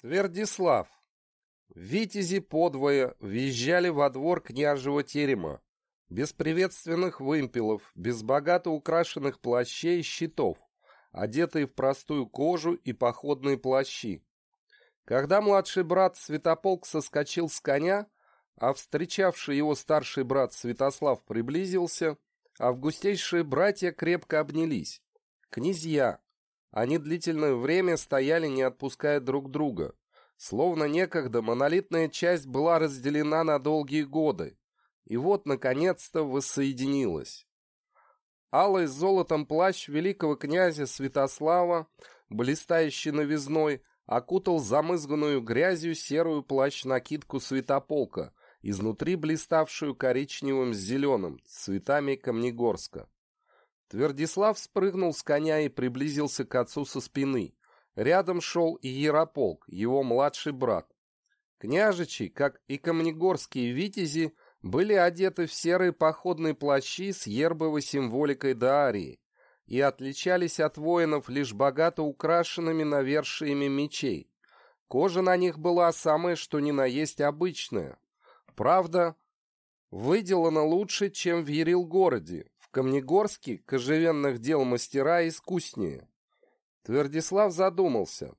Твердислав. Витязи подвое въезжали во двор княжего терема, без приветственных вымпелов, без богато украшенных плащей и щитов, одетые в простую кожу и походные плащи. Когда младший брат Святополк соскочил с коня, а встречавший его старший брат Святослав приблизился, августейшие братья крепко обнялись. Князья, они длительное время стояли, не отпуская друг друга. Словно некогда монолитная часть была разделена на долгие годы. И вот, наконец-то, воссоединилась. Алый с золотом плащ великого князя Святослава, блистающий новизной, окутал замызганную грязью серую плащ-накидку Святополка, изнутри блиставшую коричневым с зеленым, цветами Камнегорска. Твердислав спрыгнул с коня и приблизился к отцу со спины. Рядом шел и Ярополк, его младший брат. Княжичи, как и камнегорские витязи, были одеты в серые походные плащи с ербовой символикой Даарии и отличались от воинов лишь богато украшенными навершиями мечей. Кожа на них была самая что ни на есть обычная. Правда, выделана лучше, чем в Ерил-городе, Камнегорский кожевенных дел мастера искуснее. Твердислав задумался.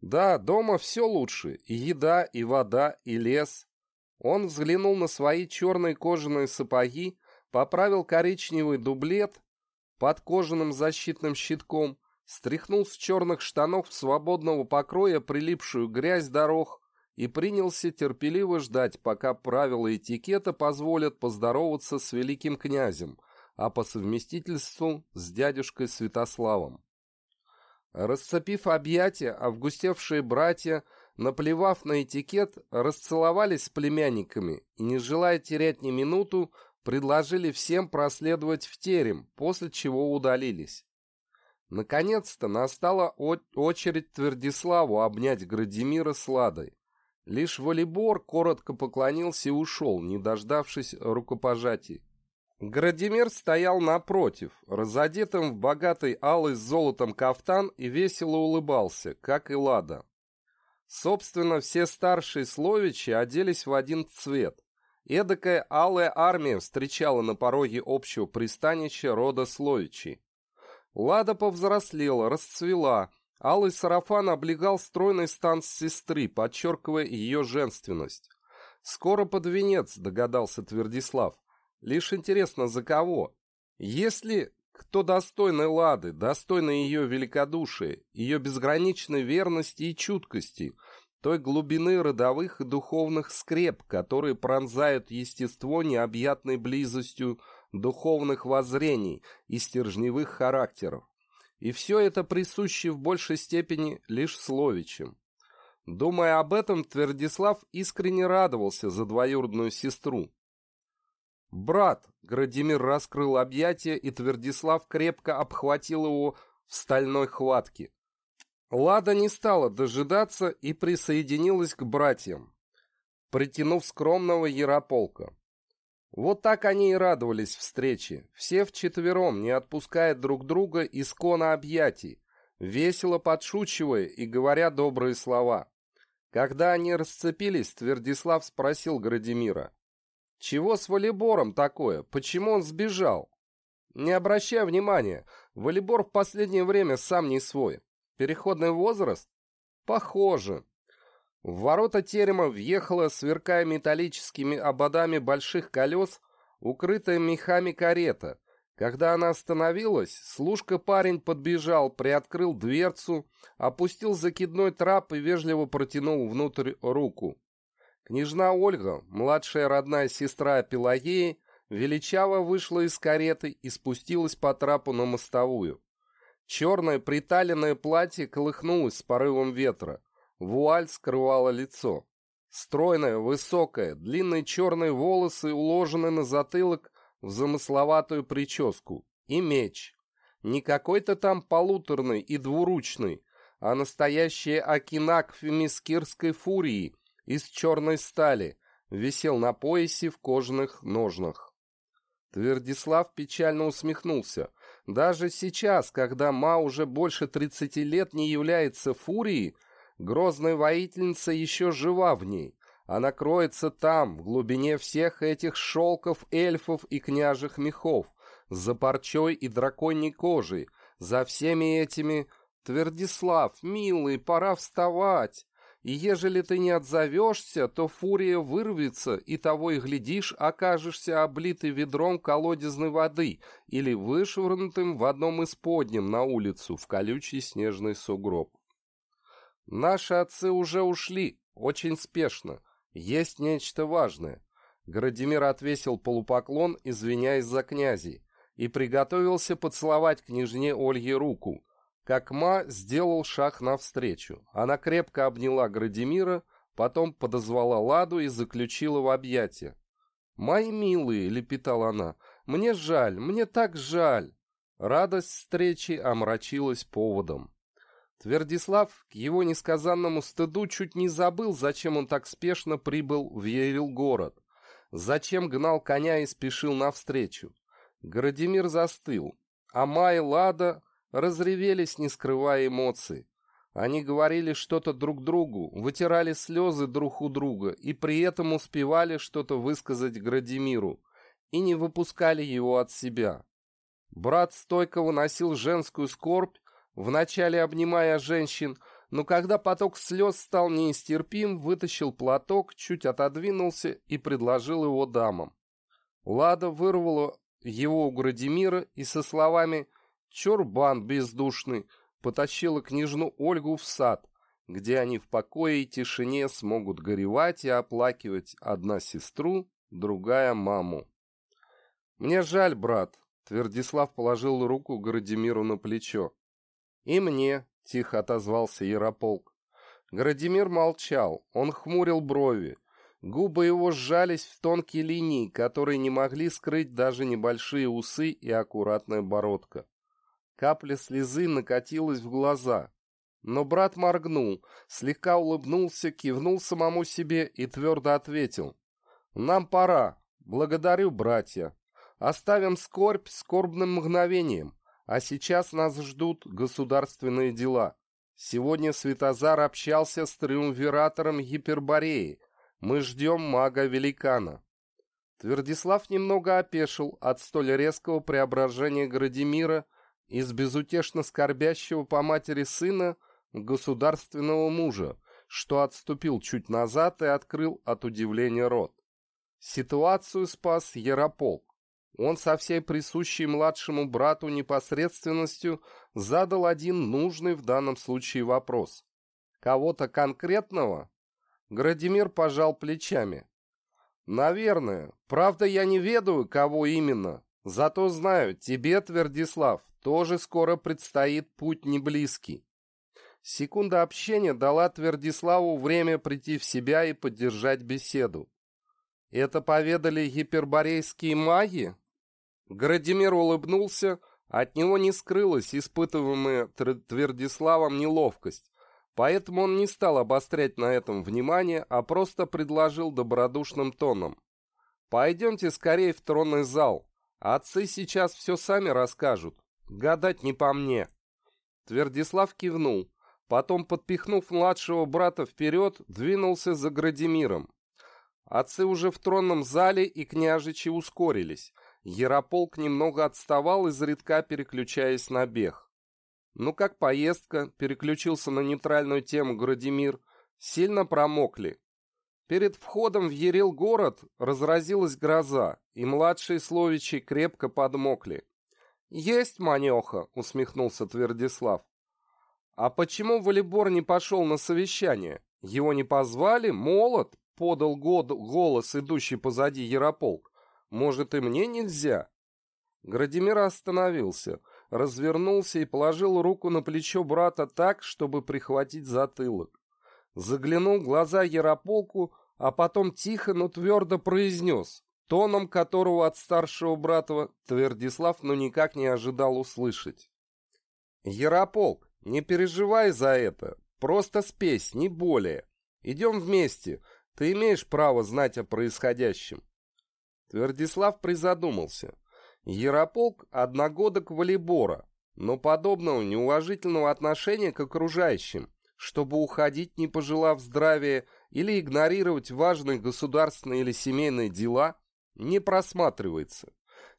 Да, дома все лучше, и еда, и вода, и лес. Он взглянул на свои черные кожаные сапоги, поправил коричневый дублет под кожаным защитным щитком, стряхнул с черных штанов свободного покроя прилипшую грязь дорог и принялся терпеливо ждать, пока правила этикета позволят поздороваться с великим князем, а по совместительству с дядюшкой Святославом. Расцепив объятия, августевшие братья, наплевав на этикет, расцеловались с племянниками и, не желая терять ни минуту, предложили всем проследовать в терем, после чего удалились. Наконец-то настала очередь Твердиславу обнять Градимира с Ладой. Лишь Волейбор коротко поклонился и ушел, не дождавшись рукопожатий. Градимир стоял напротив, разодетым в богатый алый с золотом кафтан и весело улыбался, как и Лада. Собственно, все старшие словичи оделись в один цвет. Эдакая алая армия встречала на пороге общего пристанища рода словичей. Лада повзрослела, расцвела, алый сарафан облегал стройный стан сестры, подчеркивая ее женственность. «Скоро под венец», — догадался Твердислав. Лишь интересно, за кого? Если кто достойный Лады, достойный ее великодушия, ее безграничной верности и чуткости, той глубины родовых и духовных скреп, которые пронзают естество необъятной близостью духовных воззрений и стержневых характеров. И все это присуще в большей степени лишь словичем. Думая об этом, Твердислав искренне радовался за двоюродную сестру, «Брат!» — Градимир раскрыл объятия, и Твердислав крепко обхватил его в стальной хватке. Лада не стала дожидаться и присоединилась к братьям, притянув скромного Ярополка. Вот так они и радовались встрече, все вчетвером, не отпуская друг друга из кона объятий, весело подшучивая и говоря добрые слова. Когда они расцепились, Твердислав спросил Градимира. Чего с волейбором такое? Почему он сбежал? Не обращай внимания, волейбор в последнее время сам не свой. Переходный возраст? Похоже. В ворота терема въехала, сверкая металлическими ободами больших колес, укрытая мехами карета. Когда она остановилась, служка-парень подбежал, приоткрыл дверцу, опустил закидной трап и вежливо протянул внутрь руку. Княжна Ольга, младшая родная сестра Пелагеи, величаво вышла из кареты и спустилась по трапу на мостовую. Черное приталенное платье колыхнулось с порывом ветра. Вуаль скрывала лицо. Стройная, высокая, длинные черные волосы уложены на затылок в замысловатую прическу. И меч. Не какой-то там полуторный и двуручный, а настоящий окинак фемискирской фурии, из черной стали, висел на поясе в кожаных ножнах. Твердислав печально усмехнулся. Даже сейчас, когда Ма уже больше тридцати лет не является фурией, Грозная воительница еще жива в ней. Она кроется там, в глубине всех этих шелков, эльфов и княжих мехов, за парчой и драконьей кожей, за всеми этими... Твердислав, милый, пора вставать. И ежели ты не отзовешься, то фурия вырвется, и того и глядишь, окажешься облитый ведром колодезной воды или вышвырнутым в одном из подням на улицу в колючий снежный сугроб. Наши отцы уже ушли, очень спешно. Есть нечто важное. Градимир отвесил полупоклон, извиняясь за князей, и приготовился поцеловать княжне Ольге руку, как Ма сделал шаг навстречу. Она крепко обняла Градимира, потом подозвала Ладу и заключила в объятия. «Мои милые», — лепетала она, — «мне жаль, мне так жаль». Радость встречи омрачилась поводом. Твердислав к его несказанному стыду чуть не забыл, зачем он так спешно прибыл в Ерил-город, зачем гнал коня и спешил навстречу. Градимир застыл, а Май Лада разревелись, не скрывая эмоций. Они говорили что-то друг другу, вытирали слезы друг у друга и при этом успевали что-то высказать Градимиру и не выпускали его от себя. Брат стойко выносил женскую скорбь, вначале обнимая женщин, но когда поток слез стал неистерпим, вытащил платок, чуть отодвинулся и предложил его дамам. Лада вырвала его у Градимира и со словами «Чурбан бездушный» потащила княжну Ольгу в сад, где они в покое и тишине смогут горевать и оплакивать одна сестру, другая маму. «Мне жаль, брат», — Твердислав положил руку Градимиру на плечо. «И мне», — тихо отозвался Ярополк. Градимир молчал, он хмурил брови. Губы его сжались в тонкие линии, которые не могли скрыть даже небольшие усы и аккуратная бородка. Капля слезы накатилась в глаза. Но брат моргнул, слегка улыбнулся, кивнул самому себе и твердо ответил. «Нам пора. Благодарю, братья. Оставим скорбь скорбным мгновением. А сейчас нас ждут государственные дела. Сегодня Светозар общался с триумвиратором Гипербореи. Мы ждем мага-великана. Твердислав немного опешил от столь резкого преображения Градимира из безутешно скорбящего по матери сына государственного мужа, что отступил чуть назад и открыл от удивления рот. Ситуацию спас Ярополк. Он со всей присущей младшему брату непосредственностью задал один нужный в данном случае вопрос. Кого-то конкретного? Градимир пожал плечами. Наверное. Правда, я не ведаю, кого именно. Зато знаю, тебе, Твердислав, тоже скоро предстоит путь неблизкий. Секунда общения дала Твердиславу время прийти в себя и поддержать беседу. Это поведали гиперборейские маги? Градимир улыбнулся, от него не скрылась испытываемая Твердиславом неловкость, поэтому он не стал обострять на этом внимание, а просто предложил добродушным тоном. «Пойдемте скорее в тронный зал. Отцы сейчас все сами расскажут. Гадать не по мне». Твердислав кивнул, потом, подпихнув младшего брата вперед, двинулся за Градимиром. Отцы уже в тронном зале и княжичи ускорились. Ярополк немного отставал, изредка переключаясь на бег. «Ну как поездка?» — переключился на нейтральную тему Градимир. «Сильно промокли». Перед входом в Ерил город разразилась гроза, и младшие словичи крепко подмокли. «Есть манеха!» — усмехнулся Твердислав. «А почему Валибор не пошел на совещание? Его не позвали? Молод?» — подал голос, идущий позади Ярополк. Может, и мне нельзя?» Градимир остановился, развернулся и положил руку на плечо брата так, чтобы прихватить затылок. Заглянул в глаза Ярополку, а потом тихо, но твердо произнес, тоном которого от старшего брата Твердислав но никак не ожидал услышать. «Ярополк, не переживай за это, просто спесь, не более. Идем вместе, ты имеешь право знать о происходящем. Твердислав призадумался. Ярополк – одногодок волейбора, но подобного неуважительного отношения к окружающим, чтобы уходить, не пожелав здравия, или игнорировать важные государственные или семейные дела, не просматривается.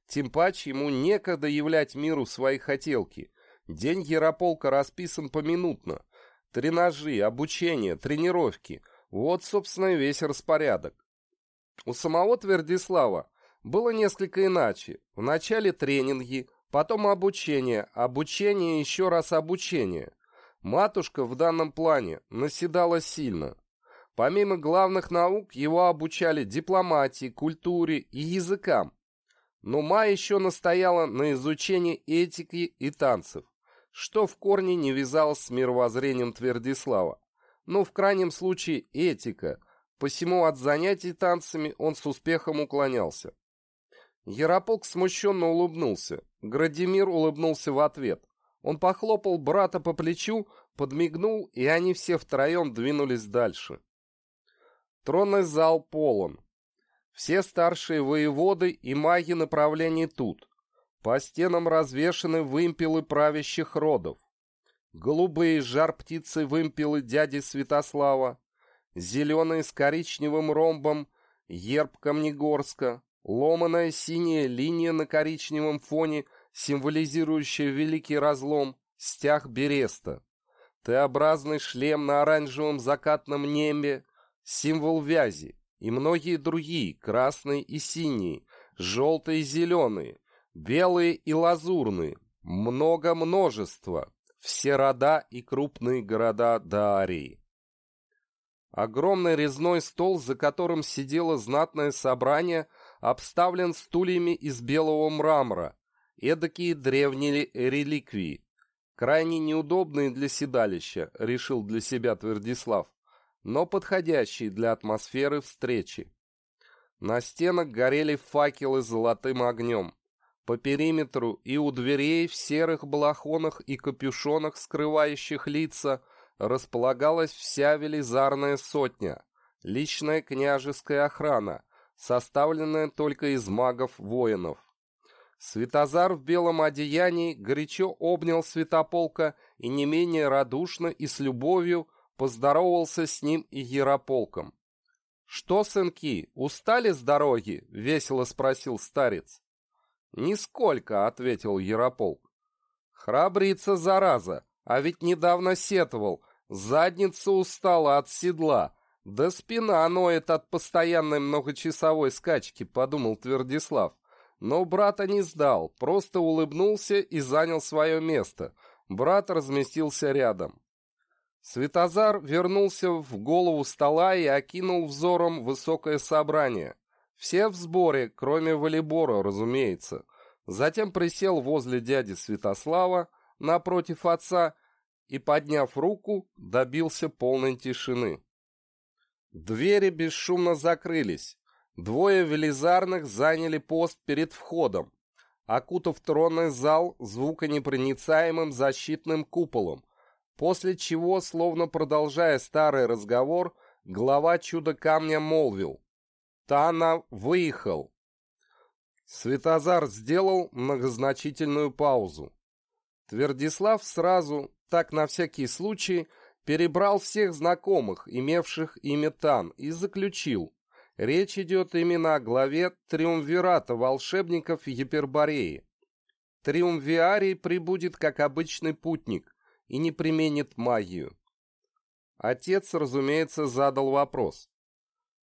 Тем паче ему некогда являть миру свои хотелки. День Ярополка расписан поминутно. Тренажи, обучение, тренировки. Вот, собственно, весь распорядок. У самого Твердислава было несколько иначе. Вначале тренинги, потом обучение, обучение еще раз обучение. Матушка в данном плане наседала сильно. Помимо главных наук, его обучали дипломатии, культуре и языкам. Но Ма еще настояла на изучении этики и танцев, что в корне не вязалось с мировоззрением Твердислава. Но в крайнем случае этика, посему от занятий танцами он с успехом уклонялся. Ярополк смущенно улыбнулся. Градимир улыбнулся в ответ. Он похлопал брата по плечу, подмигнул, и они все втроем двинулись дальше. Тронный зал полон. Все старшие воеводы и маги направлений тут. По стенам развешаны вымпелы правящих родов. Голубые жар-птицы вымпелы дяди Святослава, зеленые с коричневым ромбом ерб Камнегорска, ломаная синяя линия на коричневом фоне, символизирующая великий разлом, стяг Береста, Т-образный шлем на оранжевом закатном небе, символ вязи, и многие другие, красные и синие, желтые и зеленые, белые и лазурные, много множества, все рода и крупные города Даарии. Огромный резной стол, за которым сидело знатное собрание, обставлен стульями из белого мрамора, эдакие древние реликвии, крайне неудобные для седалища, решил для себя Твердислав но подходящий для атмосферы встречи. На стенах горели факелы золотым огнем. По периметру и у дверей в серых балахонах и капюшонах, скрывающих лица, располагалась вся велизарная сотня, личная княжеская охрана, составленная только из магов-воинов. Светозар в белом одеянии горячо обнял Святополка и не менее радушно и с любовью Поздоровался с ним и Ярополком. «Что, сынки, устали с дороги?» — весело спросил старец. «Нисколько», — ответил Ярополк. «Храбрится, зараза, а ведь недавно сетовал, задница устала от седла, да спина ноет от постоянной многочасовой скачки», — подумал Твердислав. Но брата не сдал, просто улыбнулся и занял свое место. Брат разместился рядом. Светозар вернулся в голову стола и окинул взором высокое собрание. Все в сборе, кроме волейбора, разумеется. Затем присел возле дяди Святослава, напротив отца, и, подняв руку, добился полной тишины. Двери бесшумно закрылись. Двое велизарных заняли пост перед входом, окутав тронный зал звуконепроницаемым защитным куполом, После чего, словно продолжая старый разговор, глава чудо-камня молвил. «Тана выехал». Светозар сделал многозначительную паузу. Твердислав сразу, так на всякий случай, перебрал всех знакомых, имевших имя Тан, и заключил. Речь идет именно о главе Триумвирата волшебников Епербореи. Триумвиарий прибудет как обычный путник, и не применит магию. Отец, разумеется, задал вопрос.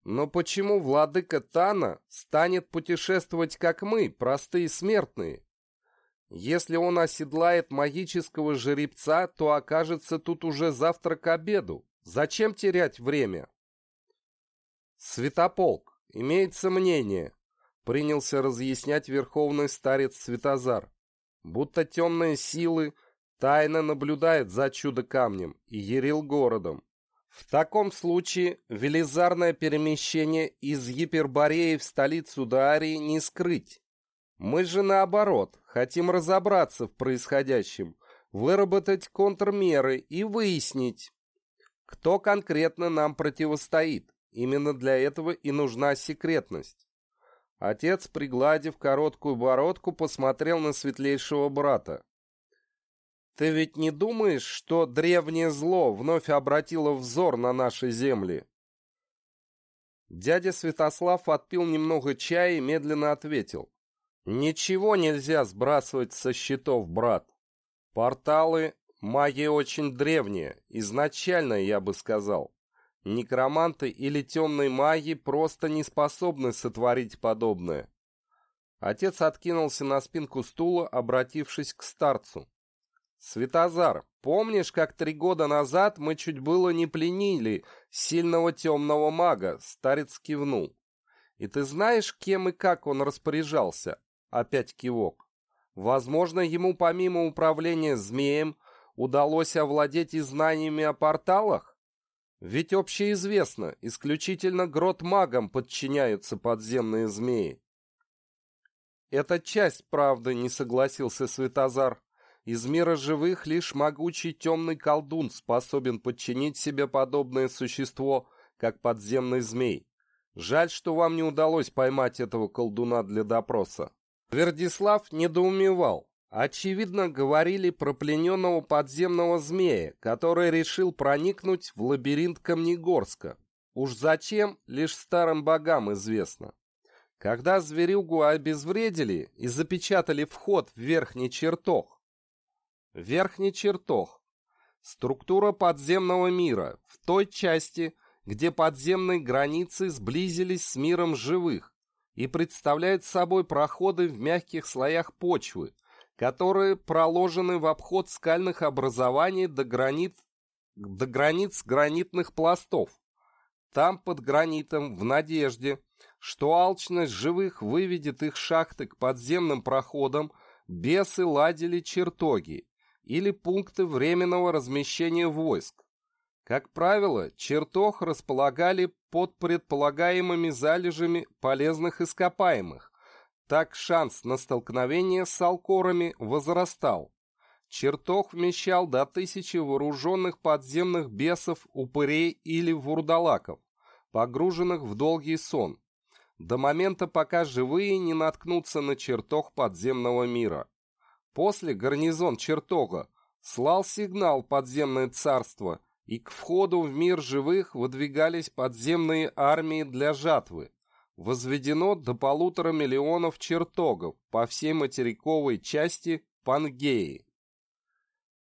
Но почему владыка Тана станет путешествовать, как мы, простые смертные? Если он оседлает магического жеребца, то окажется тут уже завтра к обеду. Зачем терять время? Святополк, имеется мнение, принялся разъяснять верховный старец Святозар, будто темные силы тайно наблюдает за чудо-камнем и Ерил городом. В таком случае велизарное перемещение из Гипербореи в столицу Даарии не скрыть. Мы же наоборот, хотим разобраться в происходящем, выработать контрмеры и выяснить, кто конкретно нам противостоит. Именно для этого и нужна секретность. Отец, пригладив короткую бородку, посмотрел на светлейшего брата. Ты ведь не думаешь, что древнее зло вновь обратило взор на наши земли? Дядя Святослав отпил немного чая и медленно ответил. Ничего нельзя сбрасывать со счетов, брат. Порталы магия очень древняя, изначально, я бы сказал. Некроманты или темные маги просто не способны сотворить подобное. Отец откинулся на спинку стула, обратившись к старцу. «Светозар, помнишь, как три года назад мы чуть было не пленили сильного темного мага?» Старец кивнул. «И ты знаешь, кем и как он распоряжался?» Опять кивок. «Возможно, ему помимо управления змеем удалось овладеть и знаниями о порталах? Ведь общеизвестно, исключительно грот магам подчиняются подземные змеи». «Это часть правды», — не согласился Светозар. Из мира живых лишь могучий темный колдун способен подчинить себе подобное существо, как подземный змей. Жаль, что вам не удалось поймать этого колдуна для допроса. Вердислав недоумевал. Очевидно, говорили про плененного подземного змея, который решил проникнуть в лабиринт Камнегорска. Уж зачем, лишь старым богам известно. Когда зверюгу обезвредили и запечатали вход в верхний чертог, Верхний чертог. Структура подземного мира в той части, где подземные границы сблизились с миром живых и представляют собой проходы в мягких слоях почвы, которые проложены в обход скальных образований до, гранит, до границ гранитных пластов. Там под гранитом, в надежде, что алчность живых выведет их шахты к подземным проходам, бесы ладили чертоги, или пункты временного размещения войск. Как правило, чертог располагали под предполагаемыми залежами полезных ископаемых. Так шанс на столкновение с алкорами возрастал. Чертог вмещал до тысячи вооруженных подземных бесов, упырей или вурдалаков, погруженных в долгий сон, до момента, пока живые не наткнутся на чертог подземного мира. После гарнизон чертога слал сигнал подземное царство, и к входу в мир живых выдвигались подземные армии для жатвы. Возведено до полутора миллионов чертогов по всей материковой части Пангеи.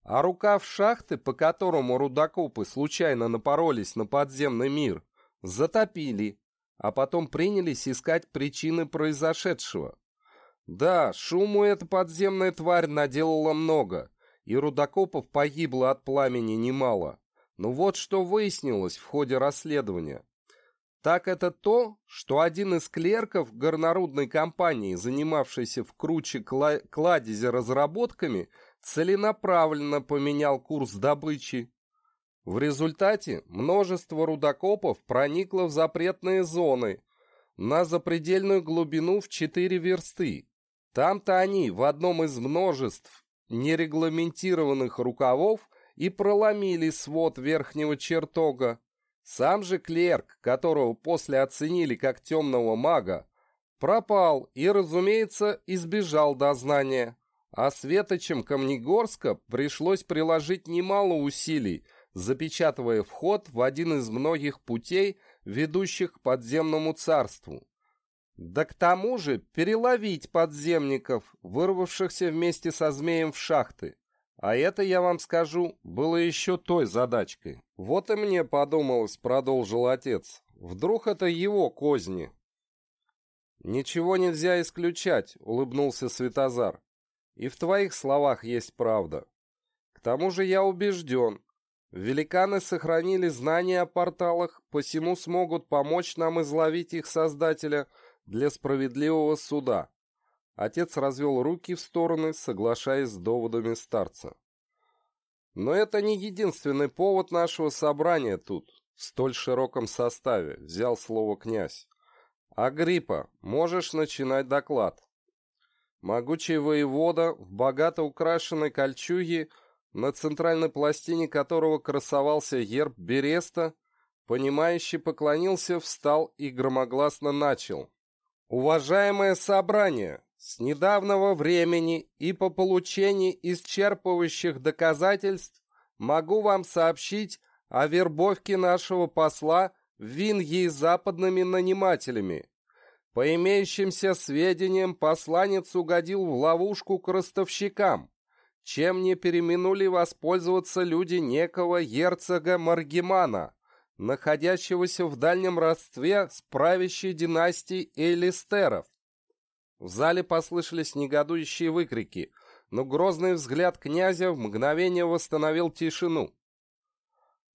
А рукав шахты, по которому рудокопы случайно напоролись на подземный мир, затопили, а потом принялись искать причины произошедшего. Да, шуму эта подземная тварь наделала много, и рудокопов погибло от пламени немало. Но вот что выяснилось в ходе расследования. Так это то, что один из клерков горнорудной компании, занимавшейся в круче кла кладезе разработками, целенаправленно поменял курс добычи. В результате множество рудокопов проникло в запретные зоны на запредельную глубину в 4 версты, там-то они в одном из множеств нерегламентированных рукавов и проломили свод верхнего чертога. Сам же клерк, которого после оценили как темного мага, пропал и, разумеется, избежал дознания. А светочем Камнегорска пришлось приложить немало усилий, запечатывая вход в один из многих путей, ведущих к подземному царству. Да к тому же переловить подземников, вырвавшихся вместе со змеем в шахты. А это, я вам скажу, было еще той задачкой. Вот и мне подумалось, продолжил отец. Вдруг это его козни? Ничего нельзя исключать, улыбнулся Светозар. И в твоих словах есть правда. К тому же я убежден, великаны сохранили знания о порталах, посему смогут помочь нам изловить их создателя – для справедливого суда. Отец развел руки в стороны, соглашаясь с доводами старца. Но это не единственный повод нашего собрания тут, в столь широком составе, взял слово князь. Агриппа, можешь начинать доклад. Могучий воевода в богато украшенной кольчуге, на центральной пластине которого красовался герб Береста, понимающий поклонился, встал и громогласно начал. Уважаемое собрание, С недавнего времени и по получении исчерпывающих доказательств могу вам сообщить о вербовке нашего посла в Вингии западными нанимателями. По имеющимся сведениям, посланец угодил в ловушку к ростовщикам, чем не переминули воспользоваться люди некого герцога Маргимана, находящегося в дальнем родстве с правящей династией Элистеров. В зале послышались негодующие выкрики, но грозный взгляд князя в мгновение восстановил тишину.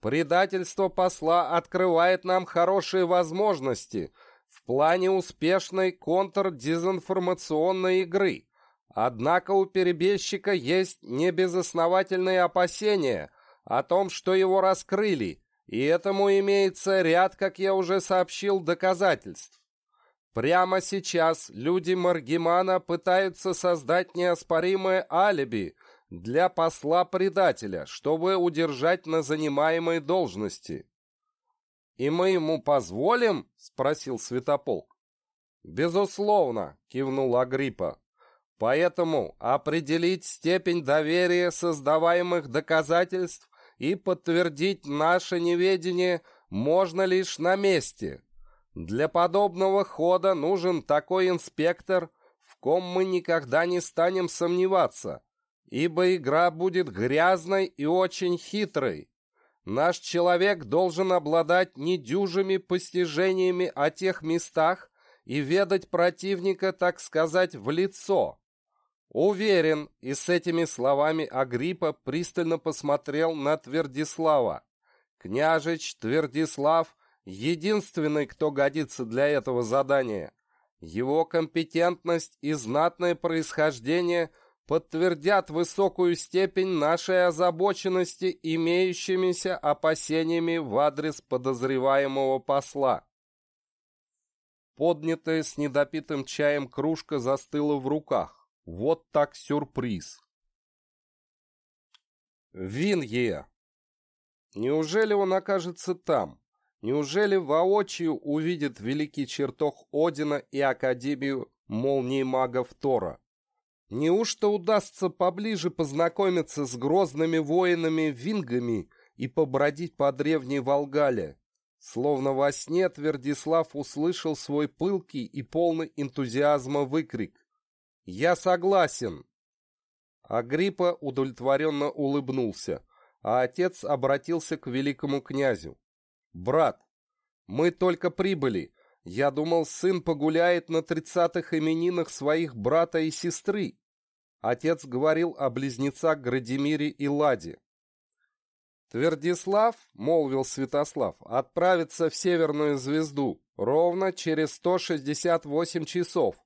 «Предательство посла открывает нам хорошие возможности в плане успешной контрдезинформационной игры. Однако у перебежчика есть небезосновательные опасения о том, что его раскрыли, и этому имеется ряд, как я уже сообщил, доказательств. Прямо сейчас люди Маргимана пытаются создать неоспоримое алиби для посла-предателя, чтобы удержать на занимаемой должности. «И мы ему позволим?» — спросил Святополк. «Безусловно», — кивнул Агриппа. «Поэтому определить степень доверия создаваемых доказательств и подтвердить наше неведение можно лишь на месте. Для подобного хода нужен такой инспектор, в ком мы никогда не станем сомневаться, ибо игра будет грязной и очень хитрой. Наш человек должен обладать недюжими постижениями о тех местах и ведать противника, так сказать, в лицо. Уверен, и с этими словами Агриппа пристально посмотрел на Твердислава. Княжич Твердислав — единственный, кто годится для этого задания. Его компетентность и знатное происхождение подтвердят высокую степень нашей озабоченности имеющимися опасениями в адрес подозреваемого посла. Поднятая с недопитым чаем кружка застыла в руках. Вот так сюрприз. Вингия. Неужели он окажется там? Неужели воочию увидит великий чертог Одина и Академию молнии магов Тора? Неужто удастся поближе познакомиться с грозными воинами-вингами и побродить по древней Волгале? Словно во сне Твердислав услышал свой пылкий и полный энтузиазма выкрик. «Я согласен!» Агриппа удовлетворенно улыбнулся, а отец обратился к великому князю. «Брат, мы только прибыли. Я думал, сын погуляет на тридцатых именинах своих брата и сестры». Отец говорил о близнецах Градимире и Ладе. «Твердислав, — молвил Святослав, — отправится в Северную Звезду ровно через 168 часов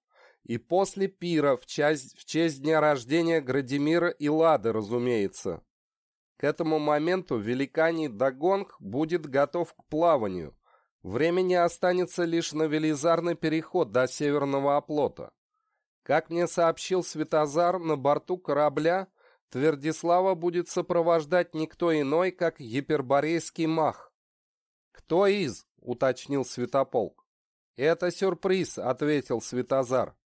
и после пира в честь, в честь дня рождения Градимира и Лады, разумеется. К этому моменту великаний Дагонг будет готов к плаванию. Времени останется лишь на велизарный переход до северного оплота. Как мне сообщил Светозар, на борту корабля Твердислава будет сопровождать никто иной, как гиперборейский мах. «Кто из?» — уточнил Святополк. «Это сюрприз», — ответил Светозар.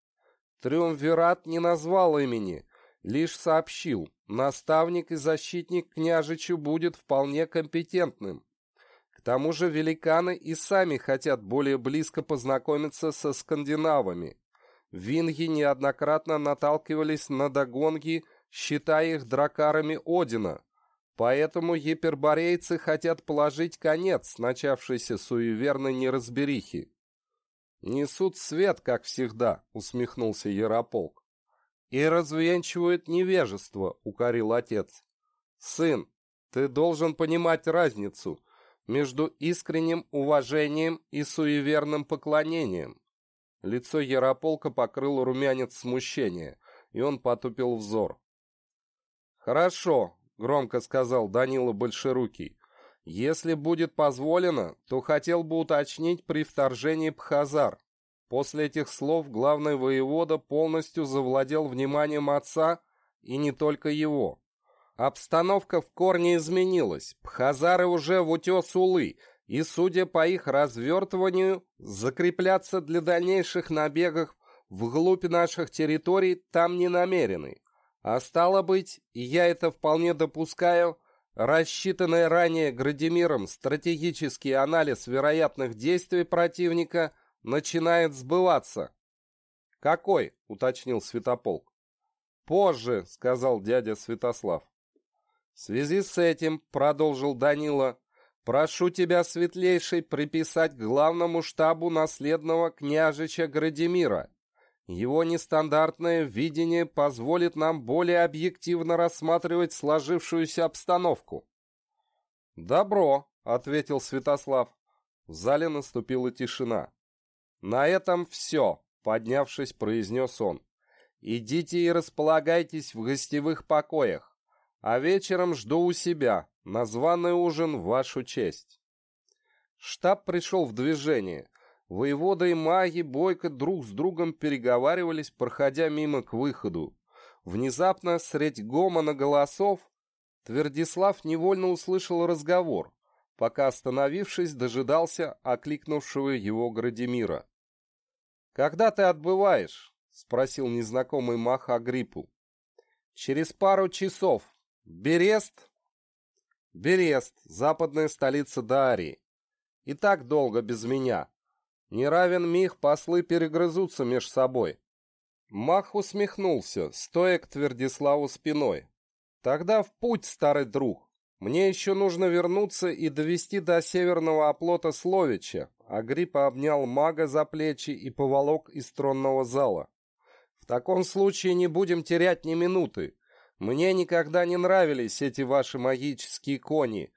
Триумвират не назвал имени, лишь сообщил, наставник и защитник княжичу будет вполне компетентным. К тому же великаны и сами хотят более близко познакомиться со скандинавами. Винги неоднократно наталкивались на догонги, считая их дракарами Одина, поэтому гиперборейцы хотят положить конец начавшейся суеверной неразберихи. «Несут свет, как всегда», — усмехнулся Ярополк. «И развенчивают невежество», — укорил отец. «Сын, ты должен понимать разницу между искренним уважением и суеверным поклонением». Лицо Ярополка покрыл румянец смущения, и он потупил взор. «Хорошо», — громко сказал Данила Большерукий. Если будет позволено, то хотел бы уточнить при вторжении Пхазар. После этих слов главный воевода полностью завладел вниманием отца, и не только его. Обстановка в корне изменилась. Пхазары уже в утес Улы, и, судя по их развертыванию, закрепляться для дальнейших набегов вглубь наших территорий там не намерены. А стало быть, и я это вполне допускаю, рассчитанный ранее Градимиром стратегический анализ вероятных действий противника начинает сбываться. «Какой?» — уточнил Святополк. «Позже», — сказал дядя Святослав. «В связи с этим», — продолжил Данила, — «прошу тебя, светлейший, приписать главному штабу наследного княжича Градимира. Его нестандартное видение позволит нам более объективно рассматривать сложившуюся обстановку». «Добро», — ответил Святослав. В зале наступила тишина. «На этом все», — поднявшись, произнес он. «Идите и располагайтесь в гостевых покоях, а вечером жду у себя на званый ужин в вашу честь». Штаб пришел в движение. Воевода и маги бойко друг с другом переговаривались, проходя мимо к выходу. Внезапно, средь гомона голосов, Твердислав невольно услышал разговор, пока, остановившись, дожидался окликнувшего его Градимира. «Когда ты отбываешь?» — спросил незнакомый мах Агриппу. «Через пару часов. Берест?» «Берест, западная столица Дарии. И так долго без меня. Не равен миг, послы перегрызутся меж собой. Мах усмехнулся, стоя к Твердиславу спиной. Тогда в путь, старый друг. Мне еще нужно вернуться и довести до северного оплота Словича. Агриппа обнял мага за плечи и поволок из тронного зала. В таком случае не будем терять ни минуты. Мне никогда не нравились эти ваши магические кони.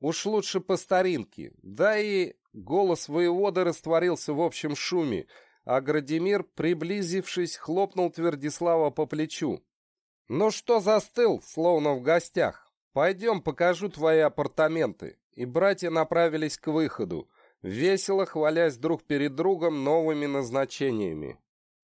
Уж лучше по старинке. Да и Голос воевода растворился в общем шуме, а Градимир, приблизившись, хлопнул Твердислава по плечу. «Ну что застыл, словно в гостях? Пойдем, покажу твои апартаменты». И братья направились к выходу, весело хвалясь друг перед другом новыми назначениями.